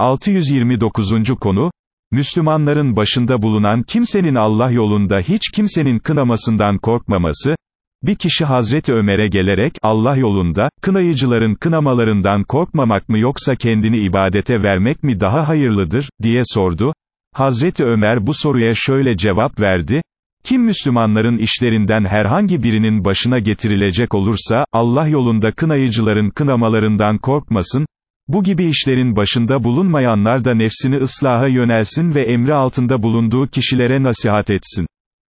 629. konu, Müslümanların başında bulunan kimsenin Allah yolunda hiç kimsenin kınamasından korkmaması, bir kişi Hazreti Ömer'e gelerek, Allah yolunda, kınayıcıların kınamalarından korkmamak mı yoksa kendini ibadete vermek mi daha hayırlıdır, diye sordu. Hazreti Ömer bu soruya şöyle cevap verdi, kim Müslümanların işlerinden herhangi birinin başına getirilecek olursa, Allah yolunda kınayıcıların kınamalarından korkmasın, bu gibi işlerin başında bulunmayanlar da nefsini ıslaha yönelsin ve emri altında bulunduğu kişilere nasihat etsin.